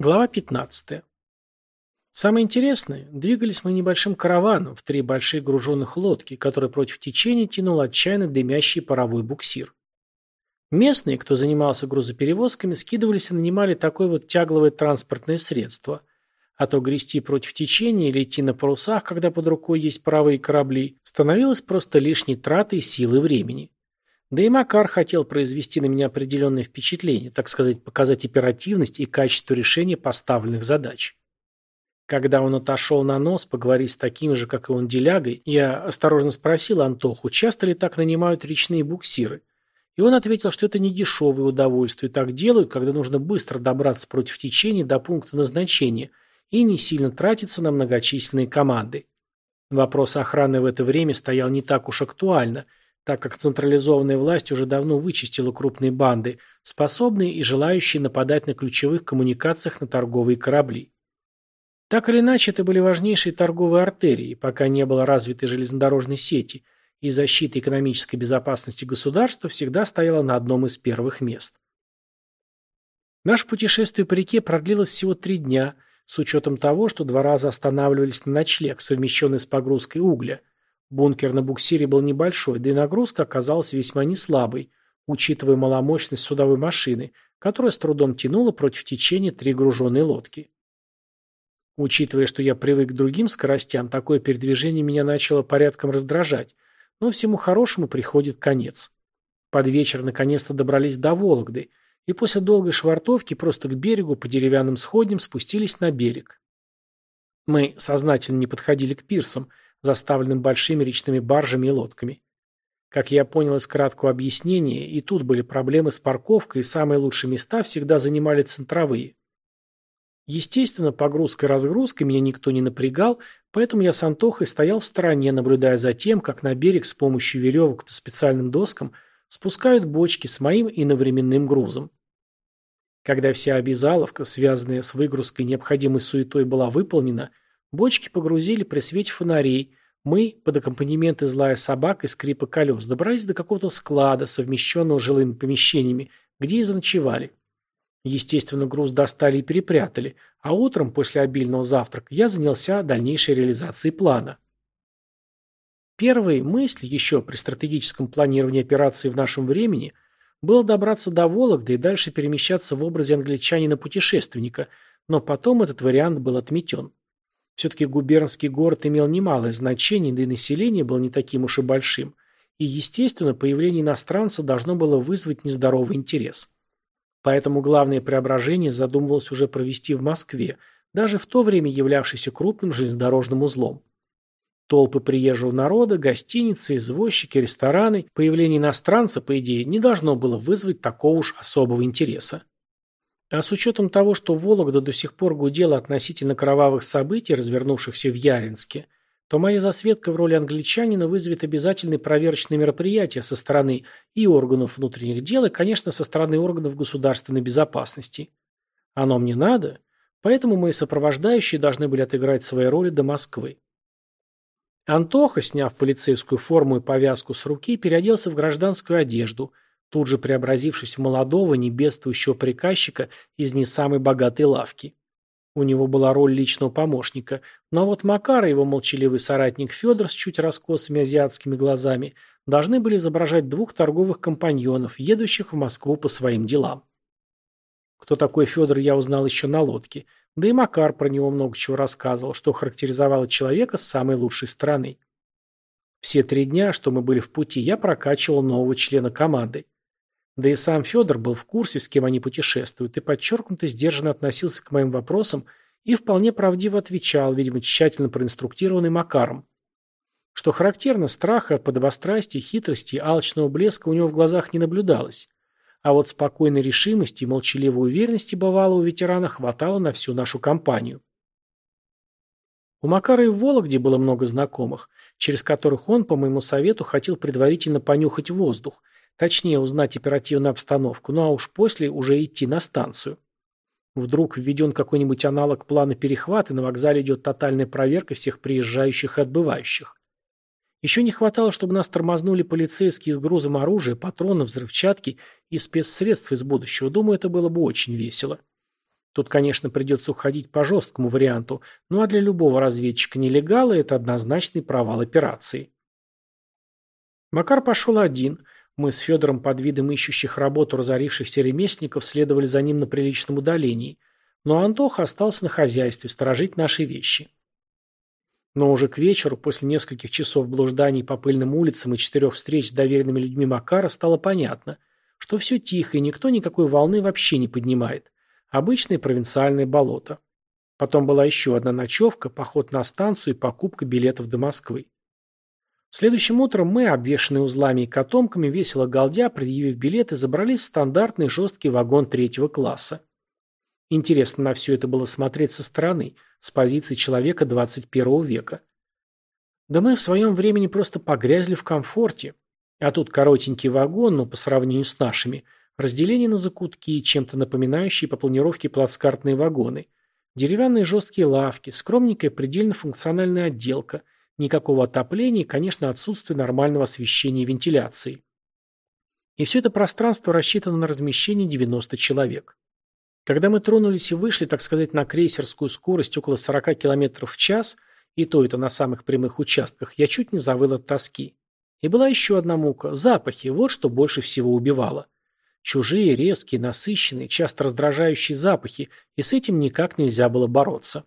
Глава 15. Самое интересное, двигались мы небольшим караваном в три большие груженных лодки, которые против течения тянул отчаянно дымящий паровой буксир. Местные, кто занимался грузоперевозками, скидывались и нанимали такое вот тягловое транспортное средство. А то грести против течения или идти на парусах, когда под рукой есть правые корабли, становилось просто лишней тратой силы и времени. Да и Макар хотел произвести на меня определенное впечатление, так сказать, показать оперативность и качество решения поставленных задач. Когда он отошел на нос поговорить с таким же, как и он, делягой, я осторожно спросил Антоху, часто ли так нанимают речные буксиры. И он ответил, что это не дешевое удовольствие, так делают, когда нужно быстро добраться против течения до пункта назначения и не сильно тратиться на многочисленные команды. Вопрос охраны в это время стоял не так уж актуально – так как централизованная власть уже давно вычистила крупные банды, способные и желающие нападать на ключевых коммуникациях на торговые корабли. Так или иначе, это были важнейшие торговые артерии, пока не было развитой железнодорожной сети, и защита экономической безопасности государства всегда стояла на одном из первых мест. Наше путешествие по реке продлилось всего три дня, с учетом того, что два раза останавливались на ночлег, совмещенный с погрузкой угля – Бункер на буксире был небольшой, да и нагрузка оказалась весьма неслабой, учитывая маломощность судовой машины, которая с трудом тянула против течения три груженные лодки. Учитывая, что я привык к другим скоростям, такое передвижение меня начало порядком раздражать, но всему хорошему приходит конец. Под вечер наконец-то добрались до Вологды, и после долгой швартовки просто к берегу по деревянным сходням спустились на берег. Мы сознательно не подходили к пирсам, заставленным большими речными баржами и лодками. Как я понял из краткого объяснения, и тут были проблемы с парковкой, и самые лучшие места всегда занимали центровые. Естественно, погрузкой и разгрузкой меня никто не напрягал, поэтому я с Антохой стоял в стороне, наблюдая за тем, как на берег с помощью веревок по специальным доскам спускают бочки с моим иновременным грузом. Когда вся обязаловка, связанная с выгрузкой необходимой суетой, была выполнена, Бочки погрузили при свете фонарей. Мы, под аккомпанемент злая собак и скрипа колес, добрались до какого-то склада, совмещенного жилыми помещениями, где и заночевали. Естественно, груз достали и перепрятали, а утром, после обильного завтрака, я занялся дальнейшей реализацией плана. Первой мысль еще при стратегическом планировании операции в нашем времени было добраться до Вологды и дальше перемещаться в образе англичанина-путешественника, но потом этот вариант был отметен. Все-таки губернский город имел немалое значение, да и население было не таким уж и большим. И, естественно, появление иностранца должно было вызвать нездоровый интерес. Поэтому главное преображение задумывалось уже провести в Москве, даже в то время являвшейся крупным железнодорожным узлом. Толпы приезжего народа, гостиницы, извозчики, рестораны, появление иностранца, по идее, не должно было вызвать такого уж особого интереса. А с учетом того, что Вологда до сих пор гудела относительно кровавых событий, развернувшихся в Яринске, то моя засветка в роли англичанина вызовет обязательные проверочные мероприятия со стороны и органов внутренних дел, и, конечно, со стороны органов государственной безопасности. Оно мне надо, поэтому мои сопровождающие должны были отыграть свои роли до Москвы. Антоха, сняв полицейскую форму и повязку с руки, переоделся в гражданскую одежду – тут же преобразившись в молодого, небедствующего приказчика из не самой богатой лавки. У него была роль личного помощника, но вот Макар и его молчаливый соратник Федор с чуть раскосыми азиатскими глазами должны были изображать двух торговых компаньонов, едущих в Москву по своим делам. Кто такой Федор, я узнал еще на лодке, да и Макар про него много чего рассказывал, что характеризовало человека с самой лучшей стороны. Все три дня, что мы были в пути, я прокачивал нового члена команды. Да и сам Федор был в курсе, с кем они путешествуют, и подчеркнуто сдержанно относился к моим вопросам и вполне правдиво отвечал, видимо, тщательно проинструктированный Макаром. Что характерно, страха, подобострастия, хитрости, алчного блеска у него в глазах не наблюдалось. А вот спокойной решимости и молчаливой уверенности бывало у ветерана хватало на всю нашу компанию. У Макара и в Вологде было много знакомых, через которых он, по моему совету, хотел предварительно понюхать воздух, Точнее, узнать оперативную обстановку, ну а уж после уже идти на станцию. Вдруг введен какой-нибудь аналог плана перехвата, на вокзале идет тотальная проверка всех приезжающих и отбывающих. Еще не хватало, чтобы нас тормознули полицейские с грузом оружия, патронов, взрывчатки и спецсредств из будущего. Думаю, это было бы очень весело. Тут, конечно, придется уходить по жесткому варианту, ну а для любого разведчика-нелегала это однозначный провал операции. Макар пошел один. Мы с Федором под видом ищущих работу разорившихся ремесленников следовали за ним на приличном удалении. Но Антоха остался на хозяйстве, сторожить наши вещи. Но уже к вечеру, после нескольких часов блужданий по пыльным улицам и четырех встреч с доверенными людьми Макара, стало понятно, что все тихо и никто никакой волны вообще не поднимает. Обычное провинциальное болото. Потом была еще одна ночевка, поход на станцию и покупка билетов до Москвы. Следующим утром мы, обвешанные узлами и котомками, весело галдя, предъявив билеты, забрались в стандартный жесткий вагон третьего класса. Интересно на все это было смотреть со стороны, с позиции человека 21 века. Да мы в своем времени просто погрязли в комфорте. А тут коротенький вагон, но по сравнению с нашими – Разделение на закутки, чем-то напоминающие по планировке плацкартные вагоны. Деревянные жесткие лавки, скромненькая предельно функциональная отделка. Никакого отопления конечно, отсутствие нормального освещения и вентиляции. И все это пространство рассчитано на размещение 90 человек. Когда мы тронулись и вышли, так сказать, на крейсерскую скорость около 40 км в час, и то это на самых прямых участках, я чуть не завыл от тоски. И была еще одна мука – запахи, вот что больше всего убивало. Чужие, резкие, насыщенные, часто раздражающие запахи, и с этим никак нельзя было бороться.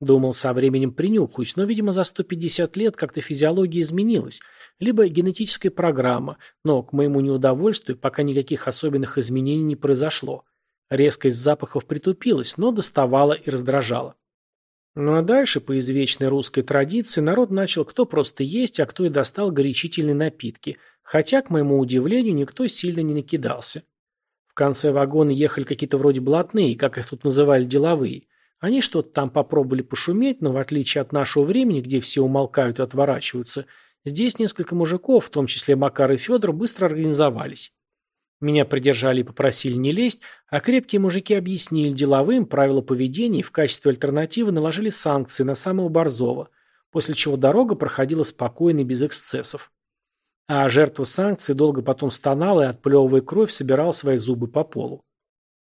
Думал, со временем принюхаюсь, но, видимо, за 150 лет как-то физиология изменилась, либо генетическая программа, но, к моему неудовольствию, пока никаких особенных изменений не произошло. Резкость запахов притупилась, но доставала и раздражала. Ну а дальше, по извечной русской традиции, народ начал кто просто есть, а кто и достал горячительные напитки, хотя, к моему удивлению, никто сильно не накидался. В конце вагона ехали какие-то вроде блатные, как их тут называли деловые. Они что-то там попробовали пошуметь, но в отличие от нашего времени, где все умолкают и отворачиваются, здесь несколько мужиков, в том числе Макар и Федор, быстро организовались. Меня придержали и попросили не лезть, а крепкие мужики объяснили деловым правила поведения и в качестве альтернативы наложили санкции на самого Борзова, после чего дорога проходила спокойно и без эксцессов. А жертва санкций долго потом стонала и, отплевывая кровь, собирал свои зубы по полу.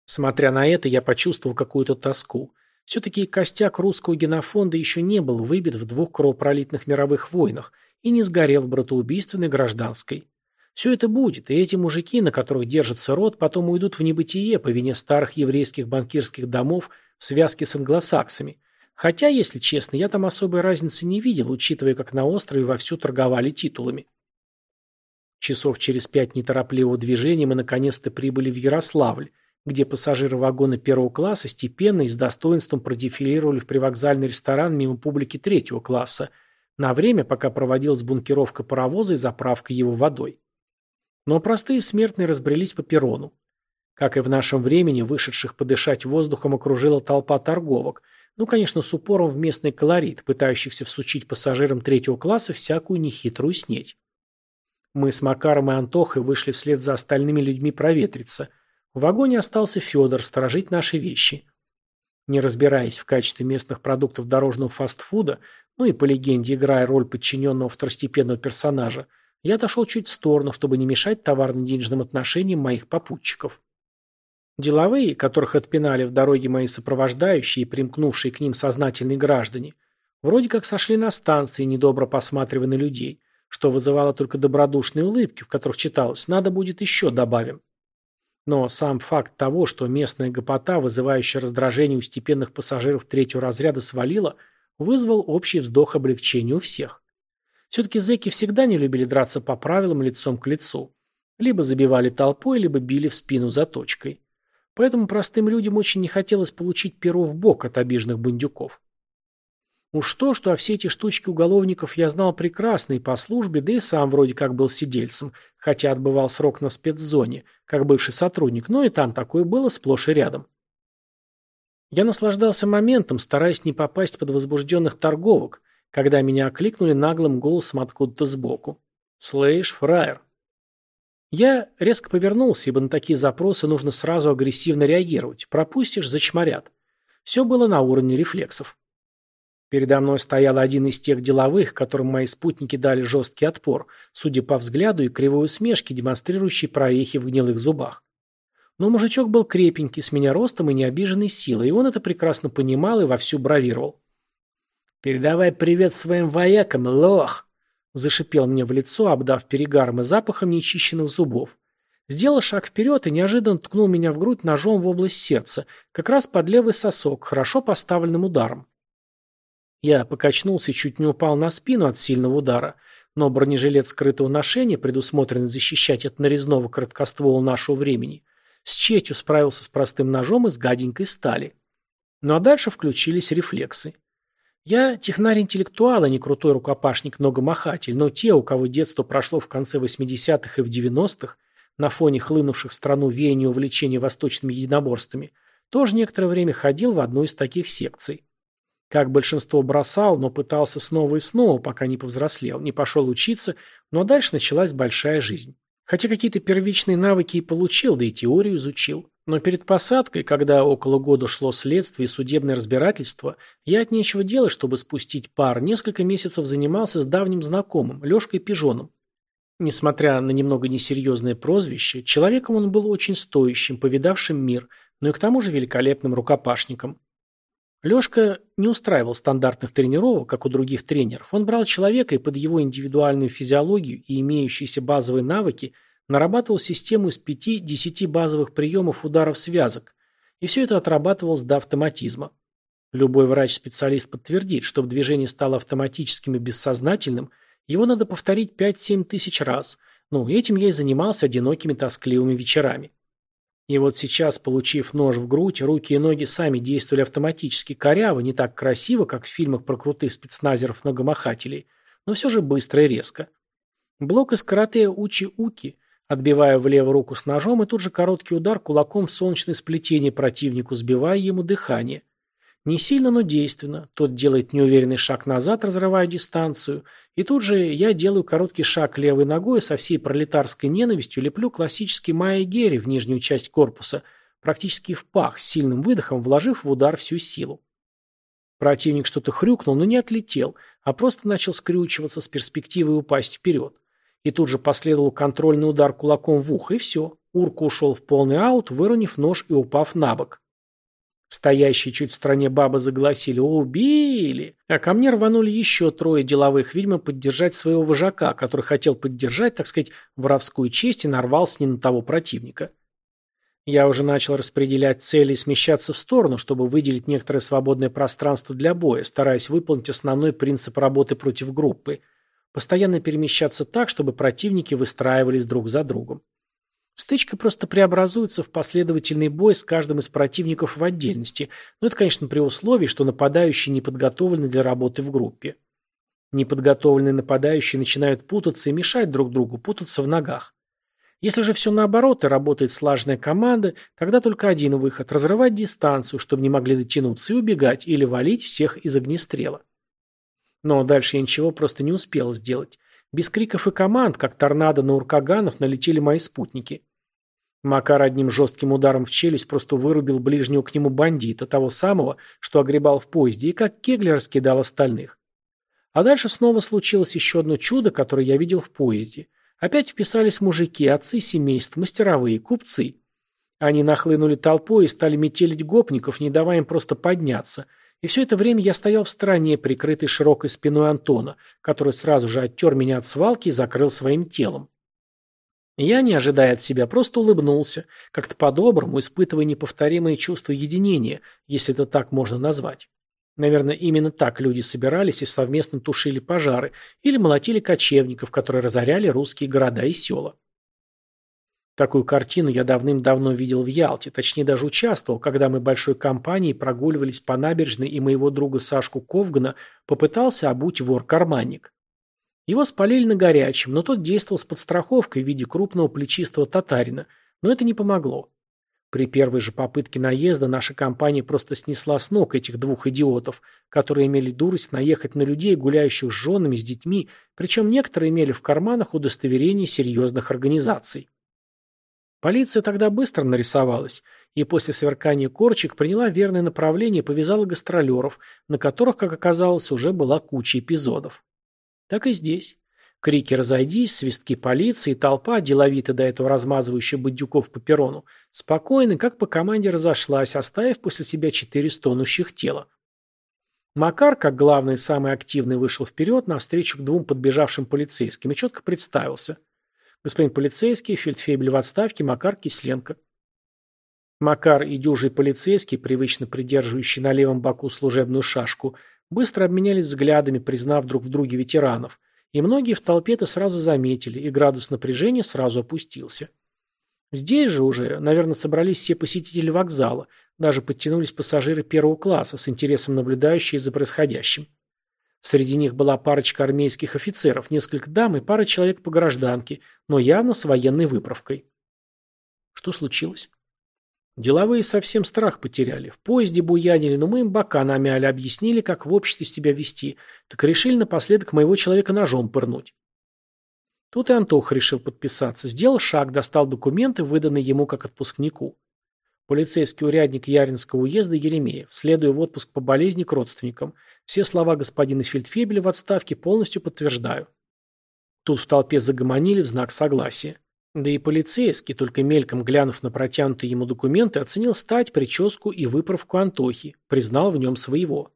Смотря на это, я почувствовал какую-то тоску. Все-таки костяк русского генофонда еще не был выбит в двух кровопролитных мировых войнах и не сгорел в братоубийственной гражданской. Все это будет, и эти мужики, на которых держится род, потом уйдут в небытие по вине старых еврейских банкирских домов в связке с англосаксами. Хотя, если честно, я там особой разницы не видел, учитывая, как на острове вовсю торговали титулами. Часов через пять неторопливого движения мы наконец-то прибыли в Ярославль, где пассажиры вагона первого класса степенно и с достоинством продефилировали в привокзальный ресторан мимо публики третьего класса, на время, пока проводилась бункеровка паровоза и заправка его водой. Но простые смертные разбрелись по перрону. Как и в нашем времени, вышедших подышать воздухом окружила толпа торговок, ну, конечно, с упором в местный колорит, пытающихся всучить пассажирам третьего класса всякую нехитрую снеть. Мы с Макаром и Антохой вышли вслед за остальными людьми проветриться. В вагоне остался Федор сторожить наши вещи. Не разбираясь в качестве местных продуктов дорожного фастфуда, ну и по легенде играя роль подчиненного второстепенного персонажа, я отошел чуть в сторону, чтобы не мешать товарно-денежным отношениям моих попутчиков. Деловые, которых отпинали в дороге мои сопровождающие и примкнувшие к ним сознательные граждане, вроде как сошли на станции, недобро посматривая на людей, что вызывало только добродушные улыбки, в которых читалось «надо будет еще добавим». Но сам факт того, что местная гопота, вызывающая раздражение у степенных пассажиров третьего разряда, свалила, вызвал общий вздох облегчения у всех. Все-таки зэки всегда не любили драться по правилам лицом к лицу. Либо забивали толпой, либо били в спину заточкой. Поэтому простым людям очень не хотелось получить перо в бок от обиженных бандюков. Уж то, что о все эти штучки уголовников я знал прекрасно и по службе, да и сам вроде как был сидельцем, хотя отбывал срок на спецзоне, как бывший сотрудник, но и там такое было сплошь и рядом. Я наслаждался моментом, стараясь не попасть под возбужденных торговок, когда меня окликнули наглым голосом откуда-то сбоку. «Слышь, фраер!» Я резко повернулся, ибо на такие запросы нужно сразу агрессивно реагировать. Пропустишь – зачморят. Все было на уровне рефлексов. Передо мной стоял один из тех деловых, которым мои спутники дали жесткий отпор, судя по взгляду и кривой усмешке, демонстрирующей прорехи в гнилых зубах. Но мужичок был крепенький, с меня ростом и необиженной силой, и он это прекрасно понимал и вовсю бравировал. «Передавай привет своим воякам, лох!» Зашипел мне в лицо, обдав перегаром и запахом нечищенных зубов. Сделал шаг вперед и неожиданно ткнул меня в грудь ножом в область сердца, как раз под левый сосок, хорошо поставленным ударом. Я покачнулся и чуть не упал на спину от сильного удара, но бронежилет скрытого ношения, предусмотренный защищать от нарезного короткоствола нашего времени, с честью справился с простым ножом из гаденькой стали. Ну а дальше включились рефлексы. Я технарь-интеллектуал, а не крутой рукопашник-многомахатель, но те, у кого детство прошло в конце 80-х и в 90-х, на фоне хлынувших в страну веяния увлечения восточными единоборствами, тоже некоторое время ходил в одну из таких секций. Как большинство бросал, но пытался снова и снова, пока не повзрослел, не пошел учиться, но дальше началась большая жизнь. Хотя какие-то первичные навыки и получил, да и теорию изучил. Но перед посадкой, когда около года шло следствие и судебное разбирательство, я от нечего делать, чтобы спустить пар, несколько месяцев занимался с давним знакомым, Лешкой Пижоном. Несмотря на немного несерьезное прозвище, человеком он был очень стоящим, повидавшим мир, но и к тому же великолепным рукопашником. Лешка не устраивал стандартных тренировок, как у других тренеров. Он брал человека и под его индивидуальную физиологию и имеющиеся базовые навыки – нарабатывал систему из 5-10 базовых приемов ударов связок, и все это отрабатывалось до автоматизма. Любой врач-специалист подтвердит, чтобы движение стало автоматическим и бессознательным, его надо повторить 5-7 тысяч раз. Ну, этим я и занимался одинокими тоскливыми вечерами. И вот сейчас, получив нож в грудь, руки и ноги сами действовали автоматически коряво, не так красиво, как в фильмах про крутых спецназеров-многомахателей, но все же быстро и резко. Блок из карате Учи-Уки Отбивая влево руку с ножом и тут же короткий удар кулаком в солнечное сплетение противнику, сбивая ему дыхание. Не сильно, но действенно. Тот делает неуверенный шаг назад, разрывая дистанцию. И тут же я делаю короткий шаг левой ногой со всей пролетарской ненавистью леплю классический Майя Герри в нижнюю часть корпуса, практически в пах, с сильным выдохом, вложив в удар всю силу. Противник что-то хрюкнул, но не отлетел, а просто начал скрючиваться с перспективой упасть вперед. И тут же последовал контрольный удар кулаком в ухо, и все. Урка ушел в полный аут, выронив нож и упав на бок. Стоящие чуть в стороне бабы загласили «Убили!», а ко мне рванули еще трое деловых, видимо, поддержать своего вожака, который хотел поддержать, так сказать, воровскую честь и нарвался не на того противника. Я уже начал распределять цели и смещаться в сторону, чтобы выделить некоторое свободное пространство для боя, стараясь выполнить основной принцип работы против группы – Постоянно перемещаться так, чтобы противники выстраивались друг за другом. Стычка просто преобразуется в последовательный бой с каждым из противников в отдельности, но это, конечно, при условии, что нападающие не подготовлены для работы в группе. Неподготовленные нападающие начинают путаться и мешать друг другу, путаться в ногах. Если же все наоборот и работает слаженная команда, тогда только один выход – разрывать дистанцию, чтобы не могли дотянуться и убегать, или валить всех из огнестрела. Но дальше я ничего просто не успел сделать. Без криков и команд, как торнадо на уркаганов, налетели мои спутники. Макар одним жестким ударом в челюсть просто вырубил ближнего к нему бандита, того самого, что огребал в поезде, и как кеглер раскидал остальных. А дальше снова случилось еще одно чудо, которое я видел в поезде. Опять вписались мужики, отцы семейств, мастеровые, купцы. Они нахлынули толпой и стали метелить гопников, не давая им просто подняться – и все это время я стоял в стороне, прикрытый широкой спиной Антона, который сразу же оттер меня от свалки и закрыл своим телом. Я, не ожидая от себя, просто улыбнулся, как-то по-доброму, испытывая неповторимые чувства единения, если это так можно назвать. Наверное, именно так люди собирались и совместно тушили пожары или молотили кочевников, которые разоряли русские города и села. Такую картину я давным-давно видел в Ялте, точнее даже участвовал, когда мы большой компанией прогуливались по набережной и моего друга Сашку Ковгана попытался обуть вор-карманник. Его спалили на горячем, но тот действовал с подстраховкой в виде крупного плечистого татарина, но это не помогло. При первой же попытке наезда наша компания просто снесла с ног этих двух идиотов, которые имели дурость наехать на людей, гуляющих с женами, с детьми, причем некоторые имели в карманах удостоверения серьезных организаций. Полиция тогда быстро нарисовалась, и после сверкания корчик приняла верное направление и повязала гастролеров, на которых, как оказалось, уже была куча эпизодов. Так и здесь. Крики «разойдись», свистки полиции, толпа, деловито до этого размазывающая бандюков по перрону, спокойно, как по команде разошлась, оставив после себя четыре стонущих тела. Макар, как главный и самый активный, вышел вперед навстречу к двум подбежавшим полицейским и четко представился. Господин полицейский, фельдфебель в отставке, Макар Кисленко. Макар и дюжий полицейский, привычно придерживающий на левом боку служебную шашку, быстро обменялись взглядами, признав друг в друге ветеранов, и многие в толпе это сразу заметили, и градус напряжения сразу опустился. Здесь же уже, наверное, собрались все посетители вокзала, даже подтянулись пассажиры первого класса, с интересом наблюдающие за происходящим. Среди них была парочка армейских офицеров, несколько дам и пара человек по гражданке, но явно с военной выправкой. Что случилось? Деловые совсем страх потеряли. В поезде буянили, но мы им бока намяли, объяснили, как в обществе себя вести. Так решили напоследок моего человека ножом пырнуть. Тут и Антох решил подписаться. Сделал шаг, достал документы, выданные ему как отпускнику. Полицейский урядник Яринского уезда Еремеев. Следуя в отпуск по болезни к родственникам. Все слова господина Фельдфебеля в отставке полностью подтверждаю. Тут в толпе загомонили в знак согласия. Да и полицейский, только мельком глянув на протянутые ему документы, оценил стать, прическу и выправку Антохи, признал в нем своего.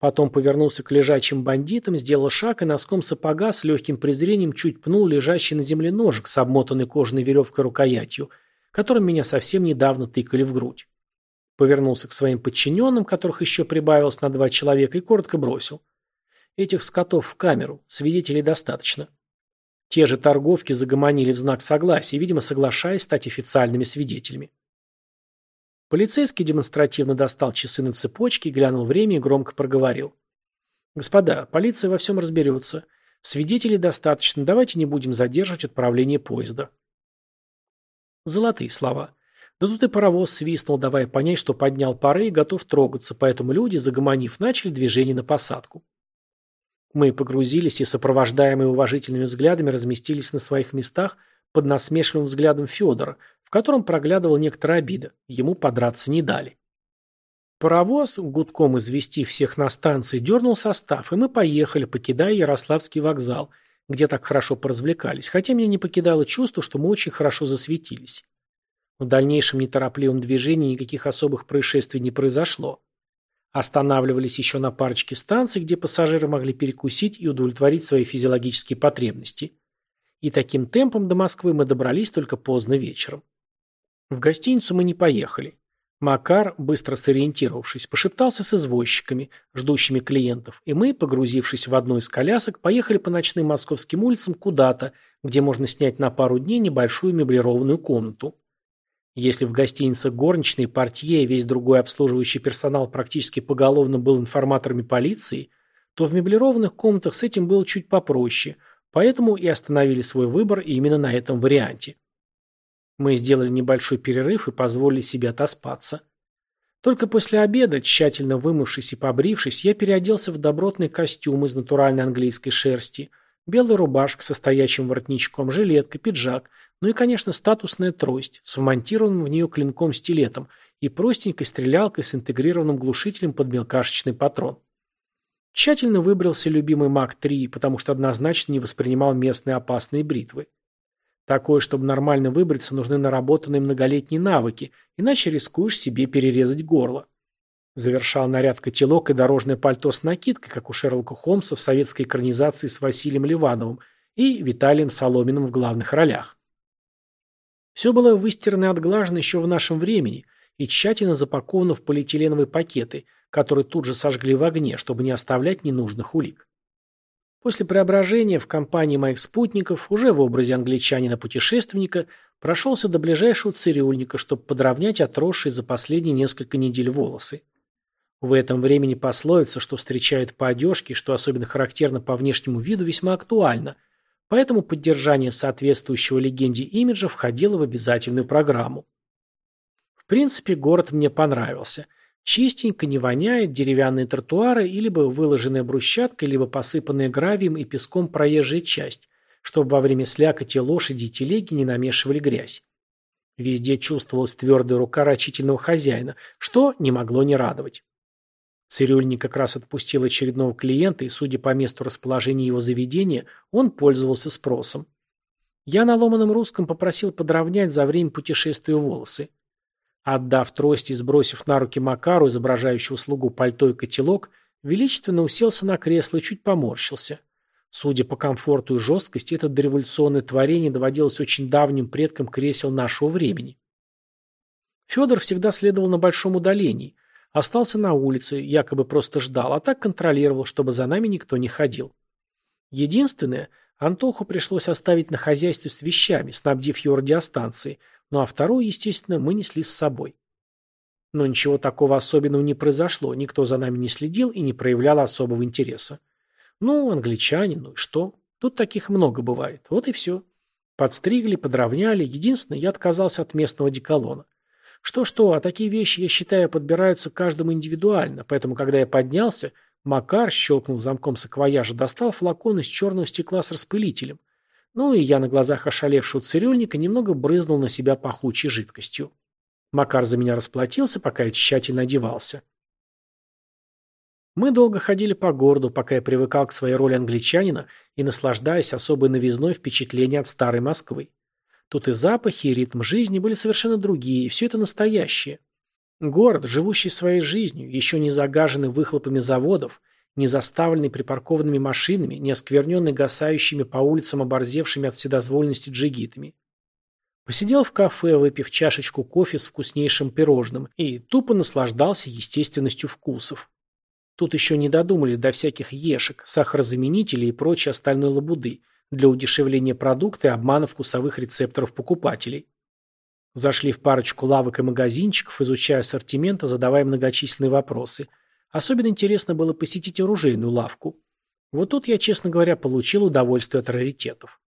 Потом повернулся к лежачим бандитам, сделал шаг и носком сапога с легким презрением чуть пнул лежащий на земле ножик с обмотанной кожаной веревкой рукоятью, которым меня совсем недавно тыкали в грудь. Повернулся к своим подчиненным, которых еще прибавилось на два человека, и коротко бросил. Этих скотов в камеру, свидетелей достаточно. Те же торговки загомонили в знак согласия, видимо, соглашаясь стать официальными свидетелями. Полицейский демонстративно достал часы на цепочке, глянул время и громко проговорил. «Господа, полиция во всем разберется. Свидетелей достаточно, давайте не будем задерживать отправление поезда». Золотые слова. Да тут и паровоз свистнул, давая понять, что поднял пары и готов трогаться, поэтому люди, загомонив, начали движение на посадку. Мы погрузились и, сопровождаемые уважительными взглядами, разместились на своих местах под насмешливым взглядом Федора, в котором проглядывала некоторая обида. Ему подраться не дали. Паровоз, гудком известив всех на станции, дернул состав, и мы поехали, покидая Ярославский вокзал, где так хорошо поразвлекались, хотя меня не покидало чувство, что мы очень хорошо засветились. В дальнейшем неторопливом движении никаких особых происшествий не произошло. Останавливались еще на парочке станций, где пассажиры могли перекусить и удовлетворить свои физиологические потребности. И таким темпом до Москвы мы добрались только поздно вечером. В гостиницу мы не поехали. Макар, быстро сориентировавшись, пошептался с извозчиками, ждущими клиентов, и мы, погрузившись в одну из колясок, поехали по ночным московским улицам куда-то, где можно снять на пару дней небольшую меблированную комнату. Если в гостинице горничные, портье и весь другой обслуживающий персонал практически поголовно был информаторами полиции, то в меблированных комнатах с этим было чуть попроще, поэтому и остановили свой выбор именно на этом варианте. Мы сделали небольшой перерыв и позволили себе отоспаться. Только после обеда, тщательно вымывшись и побрившись, я переоделся в добротный костюм из натуральной английской шерсти, белая рубашка со стоячим воротничком, жилетка, пиджак – ну и, конечно, статусная трость с вмонтированным в нее клинком-стилетом и простенькой стрелялкой с интегрированным глушителем под мелкашечный патрон. Тщательно выбрался любимый МАК-3, потому что однозначно не воспринимал местные опасные бритвы. Такое, чтобы нормально выбриться, нужны наработанные многолетние навыки, иначе рискуешь себе перерезать горло. Завершал наряд котелок и дорожное пальто с накидкой, как у Шерлока Холмса в советской экранизации с Василием Ливановым и Виталием Соломиным в главных ролях. Все было выстирано и отглажено еще в нашем времени и тщательно запаковано в полиэтиленовые пакеты, которые тут же сожгли в огне, чтобы не оставлять ненужных улик. После преображения в компании моих спутников, уже в образе англичанина-путешественника, прошелся до ближайшего цирюльника, чтобы подровнять отросшие за последние несколько недель волосы. В этом времени пословица, что встречают по одежке, что особенно характерно по внешнему виду, весьма актуальна – Поэтому поддержание соответствующего легенде имиджа входило в обязательную программу. В принципе, город мне понравился. Чистенько, не воняет, деревянные тротуары либо выложенная брусчаткой, либо посыпанная гравием и песком проезжая часть, чтобы во время слякоти лошади и телеги не намешивали грязь. Везде чувствовалась твердая рука рачительного хозяина, что не могло не радовать. Цирюльник как раз отпустил очередного клиента, и, судя по месту расположения его заведения, он пользовался спросом. Я на ломаном русском попросил подровнять за время путешествия волосы. Отдав трость и сбросив на руки Макару, изображающую услугу пальто и котелок, величественно уселся на кресло и чуть поморщился. Судя по комфорту и жесткости, это дореволюционное творение доводилось очень давним предкам кресел нашего времени. Федор всегда следовал на большом удалении, остался на улице, якобы просто ждал, а так контролировал, чтобы за нами никто не ходил. Единственное, Антоху пришлось оставить на хозяйстве с вещами, снабдив его радиостанцией, ну а вторую, естественно, мы несли с собой. Но ничего такого особенного не произошло, никто за нами не следил и не проявлял особого интереса. Ну, англичане, ну и что? Тут таких много бывает. Вот и все. Подстригли, подровняли. Единственное, я отказался от местного деколона. Что-что, а такие вещи, я считаю, подбираются каждому индивидуально, поэтому, когда я поднялся, Макар, щелкнув замком саквояжа, достал флакон из черного стекла с распылителем. Ну и я на глазах ошалевшего цирюльника немного брызнул на себя пахучей жидкостью. Макар за меня расплатился, пока я тщательно одевался. Мы долго ходили по городу, пока я привыкал к своей роли англичанина и наслаждаясь особой новизной впечатления от старой Москвы. Тут и запахи, и ритм жизни были совершенно другие, и все это настоящее. Город, живущий своей жизнью, еще не загаженный выхлопами заводов, не заставленный припаркованными машинами, не оскверненный гасающими по улицам оборзевшими от вседозволенности джигитами. Посидел в кафе, выпив чашечку кофе с вкуснейшим пирожным, и тупо наслаждался естественностью вкусов. Тут еще не додумались до всяких ешек, сахарозаменителей и прочей остальной лабуды для удешевления продукта и обмана вкусовых рецепторов покупателей. Зашли в парочку лавок и магазинчиков, изучая ассортимент и задавая многочисленные вопросы. Особенно интересно было посетить оружейную лавку. Вот тут я, честно говоря, получил удовольствие от раритетов.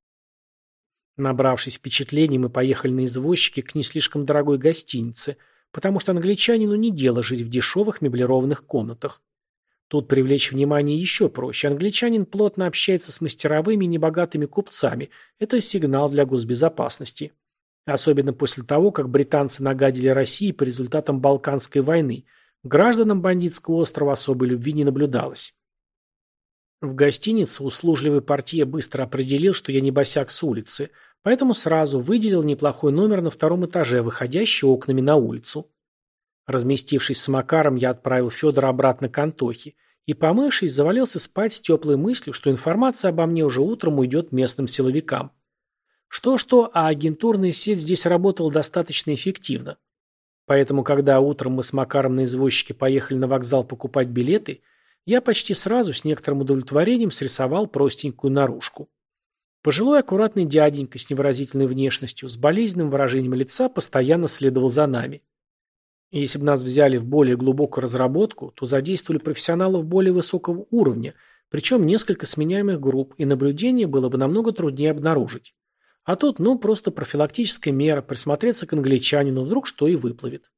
Набравшись впечатлений, мы поехали на извозчике к не слишком дорогой гостинице, потому что англичанину не дело жить в дешевых меблированных комнатах. Тут привлечь внимание еще проще. Англичанин плотно общается с мастеровыми и небогатыми купцами. Это сигнал для госбезопасности. Особенно после того, как британцы нагадили России по результатам Балканской войны. Гражданам бандитского острова особой любви не наблюдалось. В гостинице услужливый портье быстро определил, что я не босяк с улицы, поэтому сразу выделил неплохой номер на втором этаже, выходящий окнами на улицу. Разместившись с Макаром, я отправил Федора обратно к Антохе и, помывшись, завалился спать с теплой мыслью, что информация обо мне уже утром уйдет местным силовикам. Что-что, а агентурная сеть здесь работала достаточно эффективно. Поэтому, когда утром мы с Макаром на извозчике поехали на вокзал покупать билеты, я почти сразу с некоторым удовлетворением срисовал простенькую наружку. Пожилой аккуратный дяденька с невыразительной внешностью, с болезненным выражением лица постоянно следовал за нами. И если бы нас взяли в более глубокую разработку, то задействовали профессионалов более высокого уровня, причем несколько сменяемых групп, и наблюдение было бы намного труднее обнаружить. А тут, ну, просто профилактическая мера, присмотреться к англичанину, вдруг что и выплывет.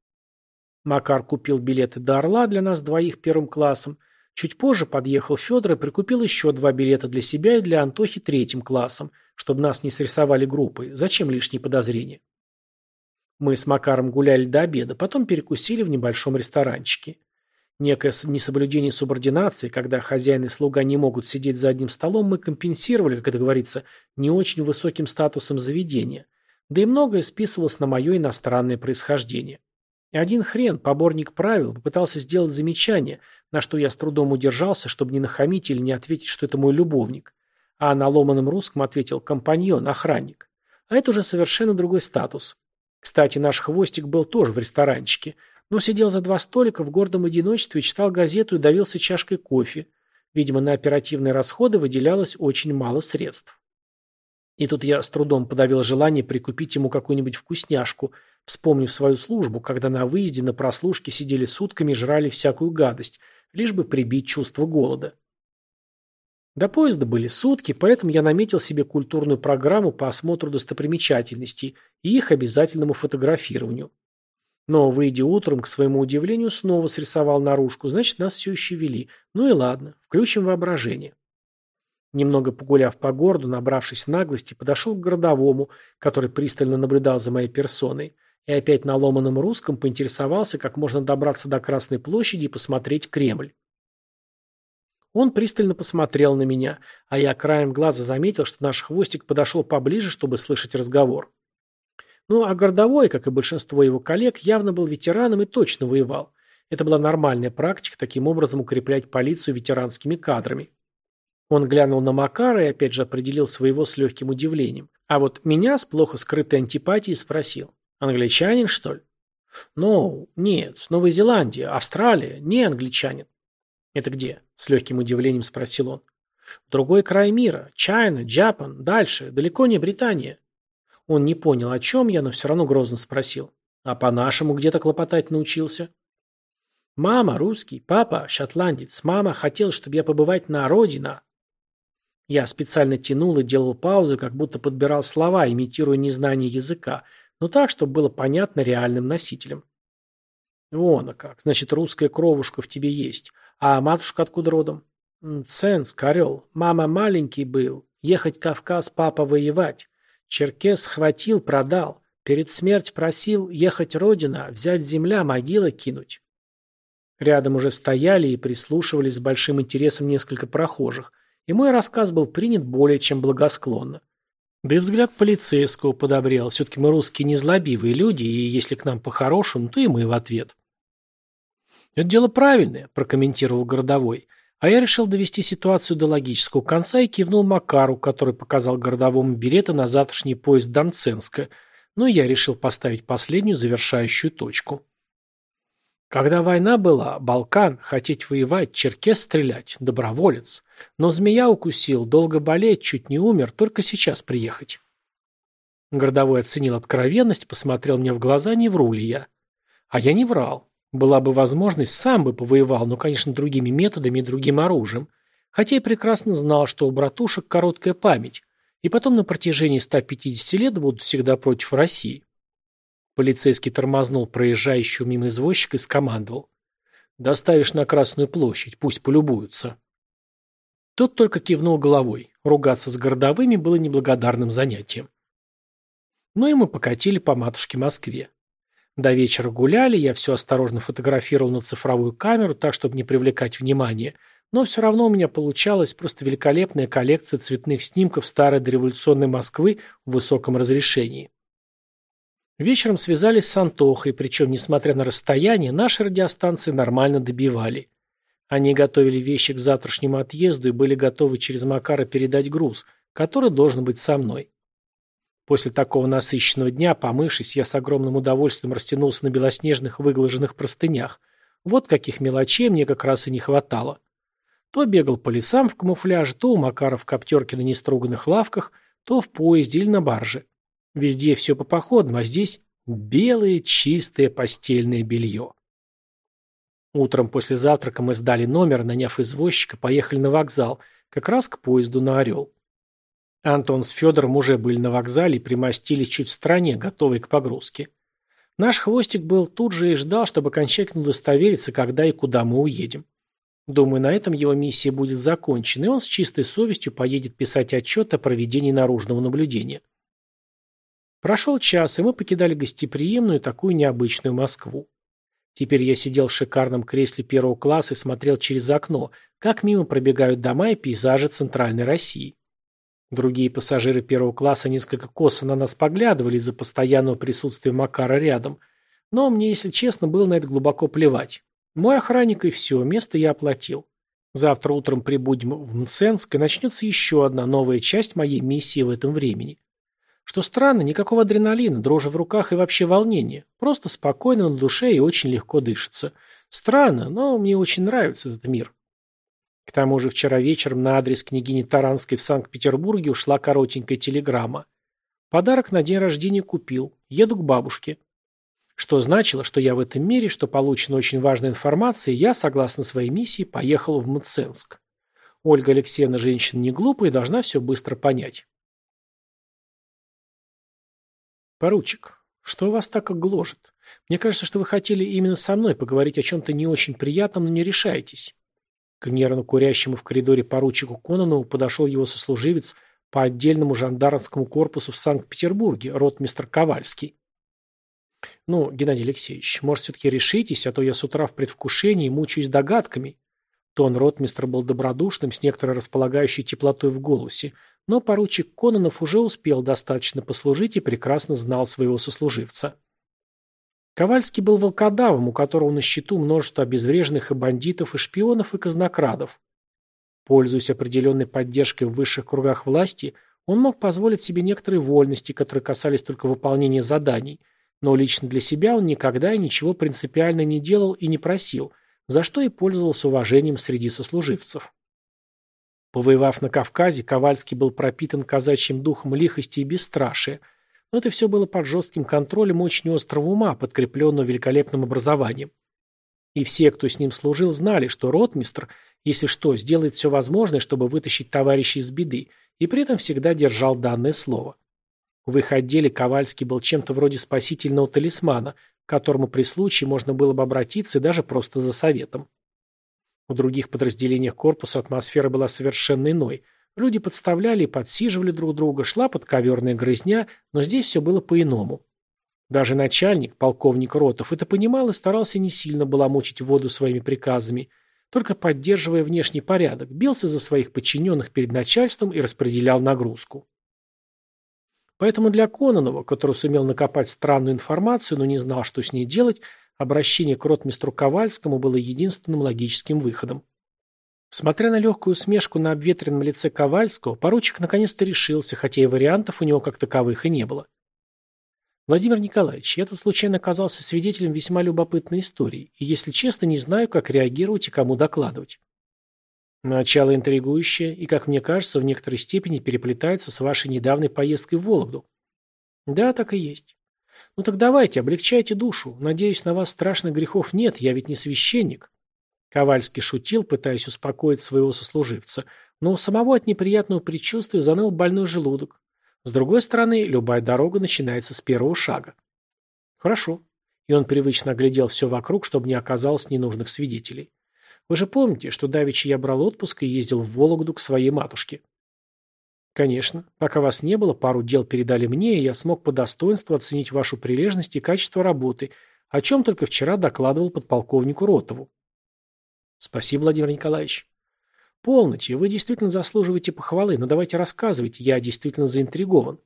Макар купил билеты до Орла для нас двоих первым классом. Чуть позже подъехал Федор и прикупил еще два билета для себя и для Антохи третьим классом, чтобы нас не срисовали группой. Зачем лишние подозрения? Мы с Макаром гуляли до обеда, потом перекусили в небольшом ресторанчике. Некое несоблюдение субординации, когда хозяин и слуга не могут сидеть за одним столом, мы компенсировали, как это говорится, не очень высоким статусом заведения. Да и многое списывалось на мое иностранное происхождение. И один хрен, поборник правил, попытался сделать замечание, на что я с трудом удержался, чтобы не нахамить или не ответить, что это мой любовник. А на ломаном русском ответил компаньон, охранник. А это уже совершенно другой статус. Кстати, наш хвостик был тоже в ресторанчике, но сидел за два столика в гордом одиночестве, читал газету и давился чашкой кофе. Видимо, на оперативные расходы выделялось очень мало средств. И тут я с трудом подавил желание прикупить ему какую-нибудь вкусняшку, вспомнив свою службу, когда на выезде на прослушке сидели сутками и жрали всякую гадость, лишь бы прибить чувство голода. До поезда были сутки, поэтому я наметил себе культурную программу по осмотру достопримечательностей и их обязательному фотографированию. Но, выйдя утром, к своему удивлению, снова срисовал наружку, значит, нас все еще вели. Ну и ладно, включим воображение. Немного погуляв по городу, набравшись наглости, подошел к городовому, который пристально наблюдал за моей персоной, И опять на ломаном русском поинтересовался, как можно добраться до Красной площади и посмотреть Кремль. Он пристально посмотрел на меня, а я краем глаза заметил, что наш хвостик подошел поближе, чтобы слышать разговор. Ну, а городовой, как и большинство его коллег, явно был ветераном и точно воевал. Это была нормальная практика, таким образом укреплять полицию ветеранскими кадрами. Он глянул на Макара и опять же определил своего с легким удивлением. А вот меня с плохо скрытой антипатией спросил. «Англичанин, что ли?» «Ну, нет, Новая Зеландия, Австралия, не англичанин». «Это где?» – с легким удивлением спросил он. «Другой край мира. Чайна, Джапан, дальше, далеко не Британия». Он не понял, о чем я, но все равно грозно спросил. «А по-нашему где-то клопотать научился?» «Мама русский, папа шотландец. Мама хотела, чтобы я побывать на родина». Я специально тянул и делал паузы, как будто подбирал слова, имитируя незнание языка, но так, чтобы было понятно реальным носителям. «Вон, а как. Значит, русская кровушка в тебе есть. А матушка откуда родом? Ценск, Орел. Мама маленький был. Ехать Кавказ, папа воевать. Черкес схватил, продал. Перед смерть просил ехать родина, взять земля, могила кинуть. Рядом уже стояли и прислушивались с большим интересом несколько прохожих, и мой рассказ был принят более чем благосклонно. Да и взгляд полицейского подобрел. Все-таки мы русские незлобивые люди, и если к нам по-хорошему, то и мы в ответ. «Это дело правильное», – прокомментировал городовой. А я решил довести ситуацию до логического конца и кивнул Макару, который показал городовому билеты на завтрашний поезд до Мценска, но я решил поставить последнюю завершающую точку. Когда война была, Балкан, хотеть воевать, черкес стрелять, доброволец. Но змея укусил, долго болеть, чуть не умер, только сейчас приехать. Городовой оценил откровенность, посмотрел мне в глаза, не вру ли я. А я не врал. Была бы возможность, сам бы повоевал, но, конечно, другими методами и другим оружием. Хотя и прекрасно знал, что у братушек короткая память, и потом на протяжении 150 лет будут всегда против России. Полицейский тормознул проезжающего мимо извозчика и скомандовал. «Доставишь на Красную площадь, пусть полюбуются». Тот только кивнул головой. Ругаться с городовыми было неблагодарным занятием. Ну и мы покатили по матушке Москве. До вечера гуляли, я все осторожно фотографировал на цифровую камеру, так, чтобы не привлекать внимание, но все равно у меня получалась просто великолепная коллекция цветных снимков старой дореволюционной Москвы в высоком разрешении. Вечером связались с Антохой, причем, несмотря на расстояние, наши радиостанции нормально добивали. Они готовили вещи к завтрашнему отъезду и были готовы через Макара передать груз, который должен быть со мной. После такого насыщенного дня, помывшись, я с огромным удовольствием растянулся на белоснежных выглаженных простынях. Вот каких мелочей мне как раз и не хватало. То бегал по лесам в камуфляже, то у Макара в коптерке на неструганных лавках, то в поезде или на барже. Везде все по походным, а здесь белое чистое постельное белье. Утром после завтрака мы сдали номер, наняв извозчика, поехали на вокзал, как раз к поезду на Орел. Антон с Федором уже были на вокзале и примостились чуть в стороне, готовые к погрузке. Наш хвостик был тут же и ждал, чтобы окончательно удостовериться, когда и куда мы уедем. Думаю, на этом его миссия будет закончена, и он с чистой совестью поедет писать отчет о проведении наружного наблюдения. Прошел час, и мы покидали гостеприимную такую необычную Москву. Теперь я сидел в шикарном кресле первого класса и смотрел через окно, как мимо пробегают дома и пейзажи центральной России. Другие пассажиры первого класса несколько косо на нас поглядывали из-за постоянного присутствия Макара рядом, но мне, если честно, было на это глубоко плевать. Мой охранник и все, место я оплатил. Завтра утром прибудем в Мценск, и начнется еще одна новая часть моей миссии в этом времени. Что странно, никакого адреналина, дрожи в руках и вообще волнения. Просто спокойно на душе и очень легко дышится. Странно, но мне очень нравится этот мир. К тому же вчера вечером на адрес княгини Таранской в Санкт-Петербурге ушла коротенькая телеграмма. Подарок на день рождения купил. Еду к бабушке. Что значило, что я в этом мире, что получена очень важная информация, я, согласно своей миссии, поехал в Мценск. Ольга Алексеевна женщина не глупая и должна все быстро понять. Поручик, что вас так гложет? Мне кажется, что вы хотели именно со мной поговорить о чем-то не очень приятном, но не решаетесь. К нервно курящему в коридоре поручику Кононову подошел его сослуживец по отдельному жандармскому корпусу в Санкт-Петербурге, ротмистр Ковальский. Ну, Геннадий Алексеевич, может, все-таки решитесь, а то я с утра в предвкушении мучаюсь догадками. Тон ротмистра был добродушным, с некоторой располагающей теплотой в голосе, но поручик Кононов уже успел достаточно послужить и прекрасно знал своего сослуживца. Ковальский был волкодавом, у которого на счету множество обезвреженных и бандитов, и шпионов, и казнокрадов. Пользуясь определенной поддержкой в высших кругах власти, он мог позволить себе некоторые вольности, которые касались только выполнения заданий, но лично для себя он никогда и ничего принципиально не делал и не просил, за что и пользовался уважением среди сослуживцев. Повоевав на Кавказе, Ковальский был пропитан казачьим духом лихости и бесстрашия – но это все было под жестким контролем очень острого ума, подкрепленного великолепным образованием. И все, кто с ним служил, знали, что ротмистр, если что, сделает все возможное, чтобы вытащить товарища из беды, и при этом всегда держал данное слово. В их отделе Ковальский был чем-то вроде спасительного талисмана, к которому при случае можно было бы обратиться и даже просто за советом. В других подразделениях корпуса атмосфера была совершенно иной – Люди подставляли и подсиживали друг друга, шла подковерная грызня, но здесь все было по-иному. Даже начальник, полковник Ротов, это понимал и старался не сильно баламучить воду своими приказами, только поддерживая внешний порядок, бился за своих подчиненных перед начальством и распределял нагрузку. Поэтому для Кононова, который сумел накопать странную информацию, но не знал, что с ней делать, обращение к ротмистру Ковальскому было единственным логическим выходом. Смотря на легкую усмешку на обветренном лице Ковальского, поручик наконец-то решился, хотя и вариантов у него как таковых и не было. Владимир Николаевич, я тут случайно оказался свидетелем весьма любопытной истории, и, если честно, не знаю, как реагировать и кому докладывать. Начало интригующее и, как мне кажется, в некоторой степени переплетается с вашей недавней поездкой в Вологду. Да, так и есть. Ну так давайте, облегчайте душу. Надеюсь, на вас страшных грехов нет, я ведь не священник. Ковальский шутил, пытаясь успокоить своего сослуживца, но у самого от неприятного предчувствия заныл больной желудок. С другой стороны, любая дорога начинается с первого шага. Хорошо. И он привычно оглядел все вокруг, чтобы не оказалось ненужных свидетелей. Вы же помните, что давеча я брал отпуск и ездил в Вологду к своей матушке? Конечно. Пока вас не было, пару дел передали мне, и я смог по достоинству оценить вашу прилежность и качество работы, о чем только вчера докладывал подполковнику Ротову. Спасибо, Владимир Николаевич. Полноте, вы действительно заслуживаете похвалы, но давайте рассказывайте, я действительно заинтригован.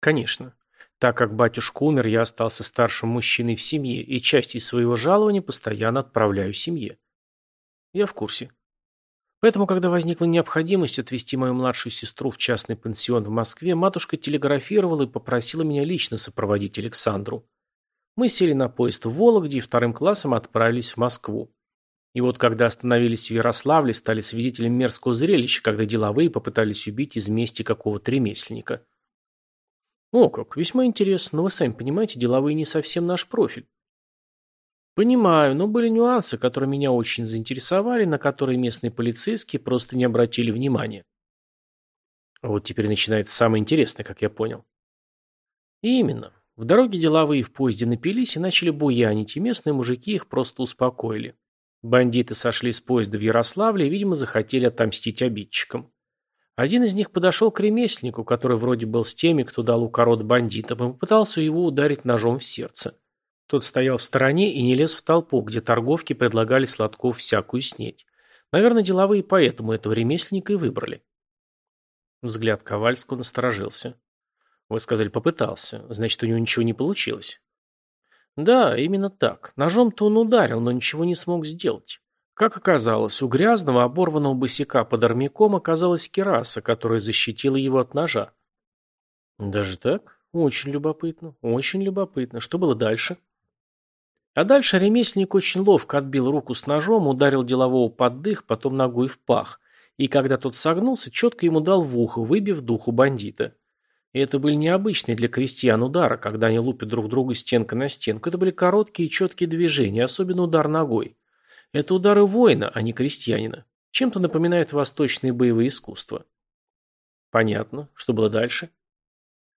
Конечно. Так как батюшка умер, я остался старшим мужчиной в семье, и часть из своего жалования постоянно отправляю семье. Я в курсе. Поэтому, когда возникла необходимость отвезти мою младшую сестру в частный пансион в Москве, матушка телеграфировала и попросила меня лично сопроводить Александру. Мы сели на поезд в Вологде и вторым классом отправились в Москву. И вот когда остановились в Ярославле, стали свидетелем мерзкого зрелища, когда деловые попытались убить из мести какого-то ремесленника. О, как, весьма интересно, но вы сами понимаете, деловые не совсем наш профиль. Понимаю, но были нюансы, которые меня очень заинтересовали, на которые местные полицейские просто не обратили внимания. Вот теперь начинается самое интересное, как я понял. И именно. В дороге деловые в поезде напились и начали буянить, и местные мужики их просто успокоили. Бандиты сошли с поезда в Ярославле и, видимо, захотели отомстить обидчикам. Один из них подошел к ремесленнику, который вроде был с теми, кто дал укорот бандитам, и попытался его ударить ножом в сердце. Тот стоял в стороне и не лез в толпу, где торговки предлагали сладков всякую снеть. Наверное, деловые поэтому этого ремесленника и выбрали. Взгляд Ковальского насторожился. Вы сказали, попытался. Значит, у него ничего не получилось. Да, именно так. Ножом-то он ударил, но ничего не смог сделать. Как оказалось, у грязного, оборванного босика под армяком оказалась кераса, которая защитила его от ножа. Даже так? Очень любопытно, очень любопытно. Что было дальше? А дальше ремесленник очень ловко отбил руку с ножом, ударил делового под дых, потом ногой в пах. И когда тот согнулся, четко ему дал в ухо, выбив духу бандита. Это были необычные для крестьян удары, когда они лупят друг друга стенка на стенку. Это были короткие и четкие движения, особенно удар ногой. Это удары воина, а не крестьянина. Чем-то напоминает восточные боевые искусства. Понятно. Что было дальше?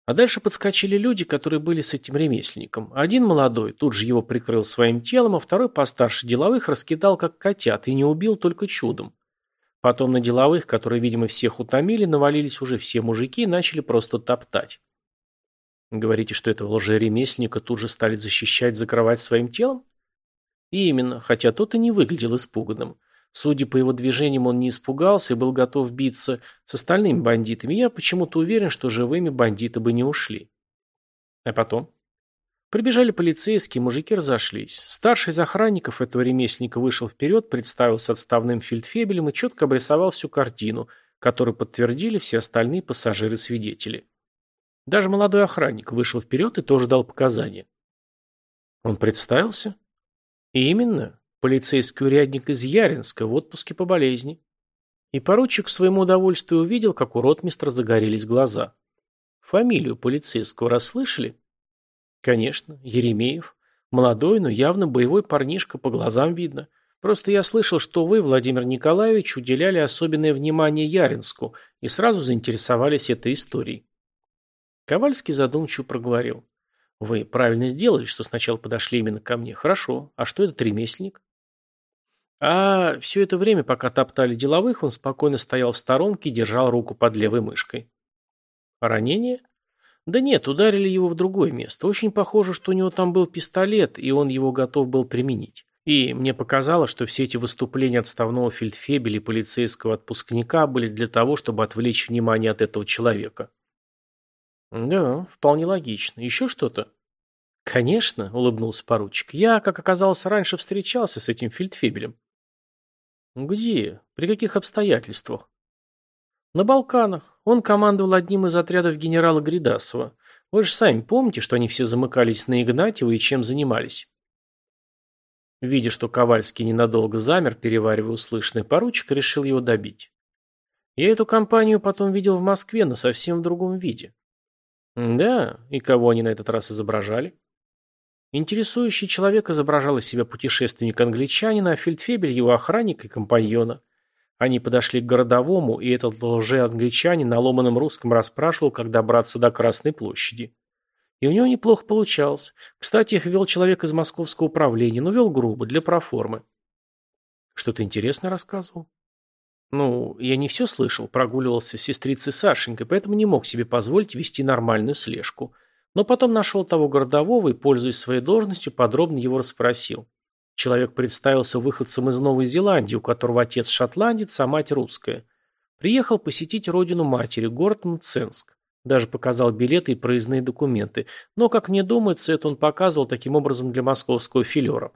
А дальше подскочили люди, которые были с этим ремесленником. Один молодой тут же его прикрыл своим телом, а второй постарше деловых раскидал как котят и не убил только чудом. Потом на деловых, которые, видимо, всех утомили, навалились уже все мужики и начали просто топтать. Говорите, что этого лжеремесленника тут же стали защищать, закрывать своим телом? Именно, хотя тот и не выглядел испуганным. Судя по его движениям, он не испугался и был готов биться с остальными бандитами. Я почему-то уверен, что живыми бандиты бы не ушли. А потом? Прибежали полицейские, мужики разошлись. Старший из охранников этого ремесленника вышел вперед, представился отставным фельдфебелем и четко обрисовал всю картину, которую подтвердили все остальные пассажиры-свидетели. Даже молодой охранник вышел вперед и тоже дал показания. Он представился? И именно, полицейский урядник из Яринска в отпуске по болезни. И поручик к своему удовольствию увидел, как у ротмистра загорелись глаза. Фамилию полицейского расслышали? Конечно, Еремеев. Молодой, но явно боевой парнишка, по глазам видно. Просто я слышал, что вы, Владимир Николаевич, уделяли особенное внимание Яринску и сразу заинтересовались этой историей. Ковальский задумчиво проговорил. Вы правильно сделали, что сначала подошли именно ко мне. Хорошо. А что этот ремесленник? А все это время, пока топтали деловых, он спокойно стоял в сторонке и держал руку под левой мышкой. Ранение? Да нет, ударили его в другое место. Очень похоже, что у него там был пистолет, и он его готов был применить. И мне показалось, что все эти выступления отставного фельдфебеля и полицейского отпускника были для того, чтобы отвлечь внимание от этого человека. Да, вполне логично. Еще что-то? Конечно, улыбнулся поручик. Я, как оказалось, раньше встречался с этим фельдфебелем. Где? При каких обстоятельствах? На Балканах. Он командовал одним из отрядов генерала Гридасова. Вы же сами помните, что они все замыкались на Игнатьева и чем занимались? Видя, что Ковальский ненадолго замер, переваривая услышанное, поручик решил его добить. Я эту компанию потом видел в Москве, но совсем в другом виде. Да, и кого они на этот раз изображали? Интересующий человек изображал из себя путешественника-англичанина, а фельдфебель его охранника и компаньона. Они подошли к городовому, и этот лже-англичанин на ломаном русском расспрашивал, как добраться до Красной площади. И у него неплохо получалось. Кстати, их вел человек из московского управления, но вел грубо, для проформы. Что-то интересное рассказывал? Ну, я не все слышал, прогуливался с сестрицей Сашенькой, поэтому не мог себе позволить вести нормальную слежку. Но потом нашел того городового и, пользуясь своей должностью, подробно его расспросил. Человек представился выходцем из Новой Зеландии, у которого отец шотландец, а мать русская. Приехал посетить родину матери, город Мценск. Даже показал билеты и проездные документы. Но, как мне думается, это он показывал таким образом для московского филера.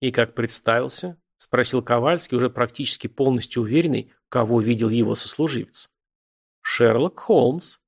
И как представился? — спросил Ковальский, уже практически полностью уверенный, кого видел его сослуживец. «Шерлок Холмс»,